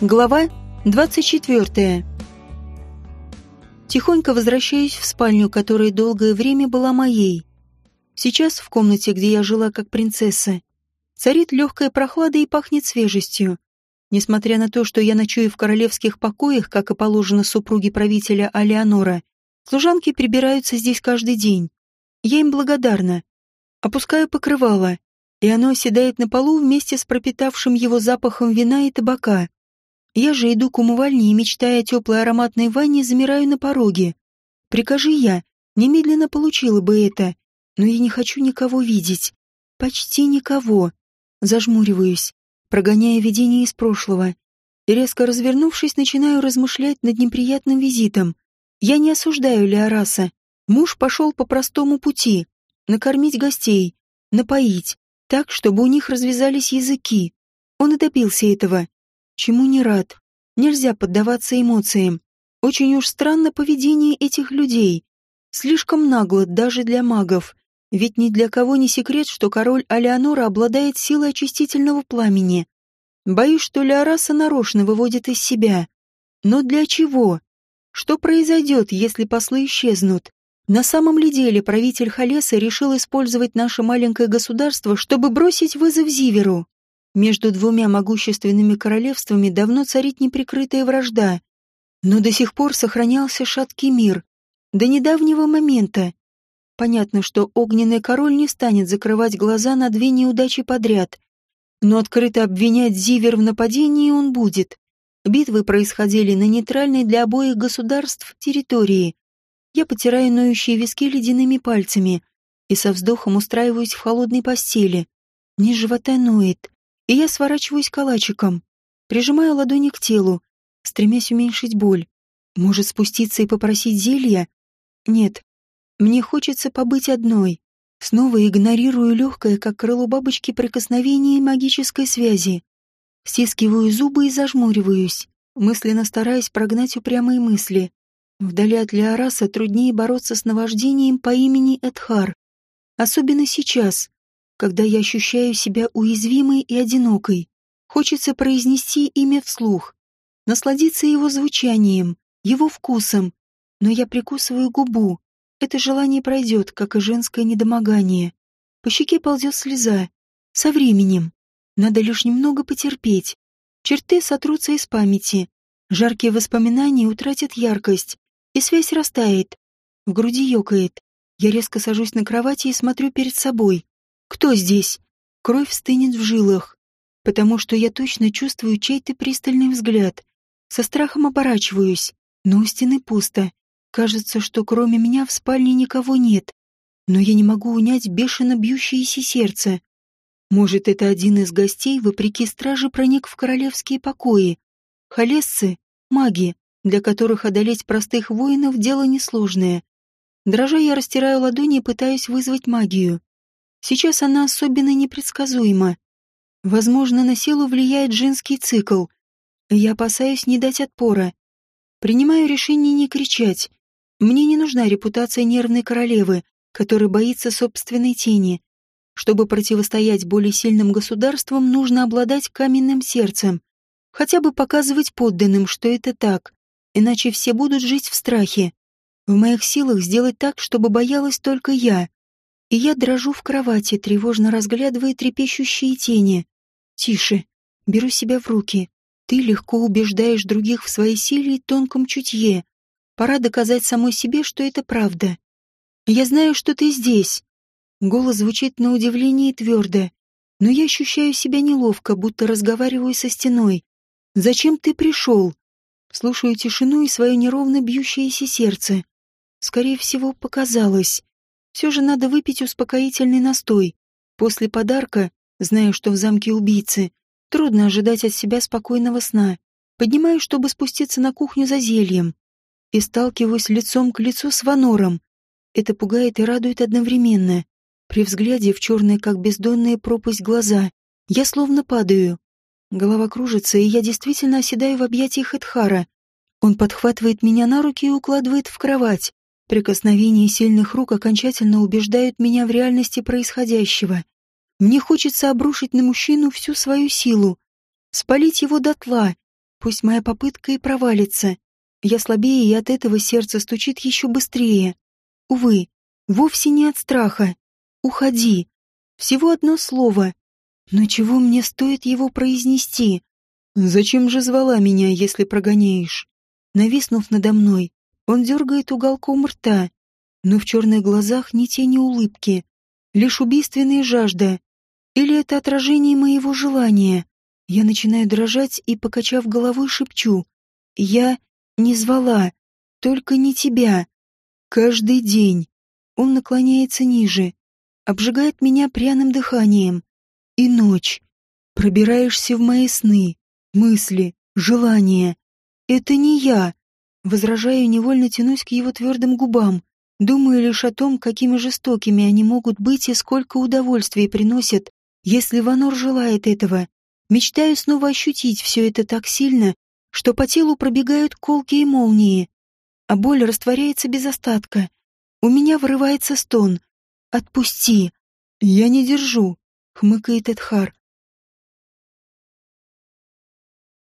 Глава 24. Тихонько возвращаюсь в спальню, которая долгое время была моей. Сейчас в комнате, где я жила как принцесса, царит легкая прохлада и пахнет свежестью. Несмотря на то, что я ночую в королевских покоях, как и положено супруге правителя Алеонора, служанки прибираются здесь каждый день. Я им благодарна. Опускаю покрывало, и оно оседает на полу вместе с пропитавшим его запахом вина и табака. Я же иду к умывальне и, мечтая о теплой ароматной ванне, замираю на пороге. Прикажи я, немедленно получила бы это, но я не хочу никого видеть. Почти никого. Зажмуриваюсь, прогоняя видение из прошлого. И резко развернувшись, начинаю размышлять над неприятным визитом. Я не осуждаю Леораса. Муж пошел по простому пути. Накормить гостей, напоить, так, чтобы у них развязались языки. Он и добился этого чему не рад. Нельзя поддаваться эмоциям. Очень уж странно поведение этих людей. Слишком нагло даже для магов. Ведь ни для кого не секрет, что король Алеонора обладает силой очистительного пламени. Боюсь, что Леораса нарочно выводит из себя. Но для чего? Что произойдет, если послы исчезнут? На самом ли деле правитель Халеса решил использовать наше маленькое государство, чтобы бросить вызов Зиверу? Между двумя могущественными королевствами давно царит неприкрытая вражда, но до сих пор сохранялся шаткий мир. До недавнего момента. Понятно, что огненный король не станет закрывать глаза на две неудачи подряд, но открыто обвинять Зивер в нападении он будет. Битвы происходили на нейтральной для обоих государств территории. Я потираю ноющие виски ледяными пальцами и со вздохом устраиваюсь в холодной постели. Низ живота ноет и я сворачиваюсь калачиком, прижимаю ладони к телу, стремясь уменьшить боль. Может спуститься и попросить зелья? Нет, мне хочется побыть одной. Снова игнорирую легкое, как крыло бабочки, прикосновение магической связи. Стискиваю зубы и зажмуриваюсь, мысленно стараясь прогнать упрямые мысли. Вдали от Леораса труднее бороться с наваждением по имени Эдхар. Особенно сейчас, когда я ощущаю себя уязвимой и одинокой. Хочется произнести имя вслух, насладиться его звучанием, его вкусом, но я прикусываю губу. Это желание пройдет, как и женское недомогание. По щеке ползет слеза. Со временем. Надо лишь немного потерпеть. Черты сотрутся из памяти. Жаркие воспоминания утратят яркость, и связь растает. В груди ёкает. Я резко сажусь на кровати и смотрю перед собой. Кто здесь? Кровь стынет в жилах, потому что я точно чувствую чей-то пристальный взгляд. Со страхом оборачиваюсь, но у стены пусто. Кажется, что кроме меня в спальне никого нет. Но я не могу унять бешено бьющееся сердце. Может, это один из гостей, вопреки страже, проник в королевские покои. Холесцы — маги, для которых одолеть простых воинов — дело несложное. Дрожа я растираю ладони и пытаюсь вызвать магию. Сейчас она особенно непредсказуема. Возможно, на силу влияет женский цикл. Я опасаюсь не дать отпора. Принимаю решение не кричать. Мне не нужна репутация нервной королевы, которая боится собственной тени. Чтобы противостоять более сильным государствам, нужно обладать каменным сердцем. Хотя бы показывать подданным, что это так. Иначе все будут жить в страхе. В моих силах сделать так, чтобы боялась только я и я дрожу в кровати, тревожно разглядывая трепещущие тени. Тише. Беру себя в руки. Ты легко убеждаешь других в своей силе и тонком чутье. Пора доказать самой себе, что это правда. Я знаю, что ты здесь. Голос звучит на удивление твердо, но я ощущаю себя неловко, будто разговариваю со стеной. Зачем ты пришел? Слушаю тишину и свое неровно бьющееся сердце. Скорее всего, показалось. Все же надо выпить успокоительный настой. После подарка, зная, что в замке убийцы, трудно ожидать от себя спокойного сна. Поднимаюсь, чтобы спуститься на кухню за зельем. И сталкиваюсь лицом к лицу с Ванором. Это пугает и радует одновременно. При взгляде в черные, как бездонная пропасть, глаза я словно падаю. Голова кружится, и я действительно оседаю в объятиях Эдхара. Он подхватывает меня на руки и укладывает в кровать. Прикосновения сильных рук окончательно убеждают меня в реальности происходящего. Мне хочется обрушить на мужчину всю свою силу, спалить его дотла, Пусть моя попытка и провалится. Я слабее, и от этого сердце стучит еще быстрее. Увы, вовсе не от страха. Уходи. Всего одно слово. Но чего мне стоит его произнести? Зачем же звала меня, если прогоняешь? Нависнув надо мной, он дергает уголком рта, но в черных глазах ни тени улыбки, лишь убийственная жажда. Или это отражение моего желания? Я начинаю дрожать и, покачав головой, шепчу. Я не звала, только не тебя. Каждый день. Он наклоняется ниже, обжигает меня пряным дыханием. И ночь. Пробираешься в мои сны, мысли, желания. Это не я. Возражаю, невольно тянусь к его твердым губам. Думаю лишь о том, какими жестокими они могут быть и сколько удовольствия приносят, если Ванор желает этого. Мечтаю снова ощутить все это так сильно, что по телу пробегают колки и молнии, а боль растворяется без остатка. У меня вырывается стон. «Отпусти!» «Я не держу», — хмыкает Эдхар.